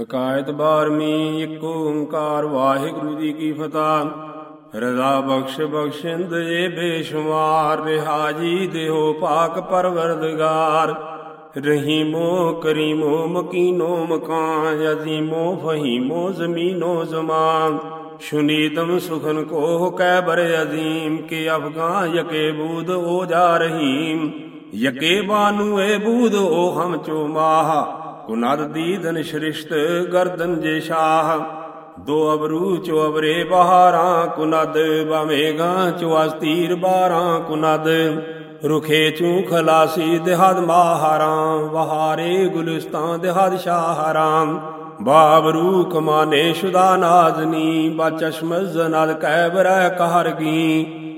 عقائت بارمی یکم کار واح گرو جی کی فتح رضا بخش بخشمار راجی دے پاک پردگار رہی مو کری مکینو مکان عظیمو فہیمو زمینو زمان شنیتم سخن کوہ قیدرے عظیم کے افغان یقے بود او جا رہیم یقے والو بود او ہم چو ماہ ਕੁਨਦ ਦੀਦਨ ਸ੍ਰਿਸ਼ਟ ਗਰਦਨ ਜੇ ਸ਼ਾਹ ਦੋ ਅਬਰੂ ਚੋ ਅਬਰੇ ਬਹਾਰਾਂ ਕੁਨਦ ਬਵੇਗਾ ਚੋ ਅਸਤੀਰ ਬਾਰਾਂ ਕੁਨਦ ਰੁਖੇ ਚੂ ਖਲਾਸੀ ਦਿਹਦ ਮਾਹਰਾਂ ਵਹਾਰੇ ਗੁਲਿਸਤਾਨ ਦਿਹਦ ਸ਼ਾਹਰਾਂ ਬਾਬਰੂ ਕਮਾਨੇ ਸ਼ੁਦਾ ਨਾਜ਼ਨੀ ਬਾ ਚਸ਼ਮਜ਼ ਨਾਲ ਕੈਬਰ ਕਹਰਗੀ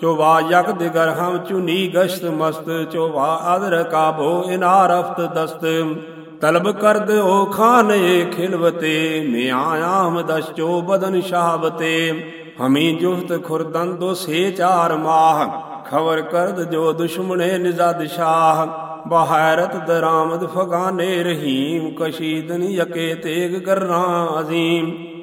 ਚੋਵਾ ਯਗ ਦਿਗਰ ਹਮ ਚੁਨੀ ਗਸ਼ਤ ਮਸਤ ਚੋਵਾ ਅਦਰ ਕਾਬੋ ਇਨਾਰਫਤ ਦਸਤ ਤਲਬ ਕਰਦ ਓ ਖਾਨੇ ਖਿਲਵਤੇ ਆਮ ਦਸ ਚੋ ਬਦਨ ਸ਼ਾਬਤੇ ਹਮੀ ਜੁਫਤ ਖੁਰਦੰ ਦੋ ਸੇ ਚਾਰ ਮਾਹ ਖਬਰ ਕਰਦ ਜੋ ਦੁਸ਼ਮਣੇ ਨਿਜ਼ਾਦ ਸ਼ਾਹ ਬਹਾਰਤ ਦਰਾਮਦ ਫਗਾਨੇ ਰਹੀਮ ਕਸ਼ੀਦਨ ਯਕੇ ਤੇਗ ਕਰਨਾ ਅਜ਼ੀਮ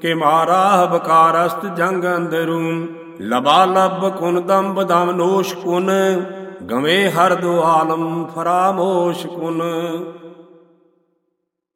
ਕਿ ਮਾਰਾ ਬਕਾਰਸਤ ਜੰਗ ਅੰਦਰੂ ਲਬਾ ਲਬ ਕੁਨ ਦਮ ਨੋਸ਼ ਕੁਨ ਗਵੇਂ ਹਰ ਦੋ ਫਰਾਮੋਸ਼ ਕੁਨ